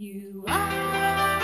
You are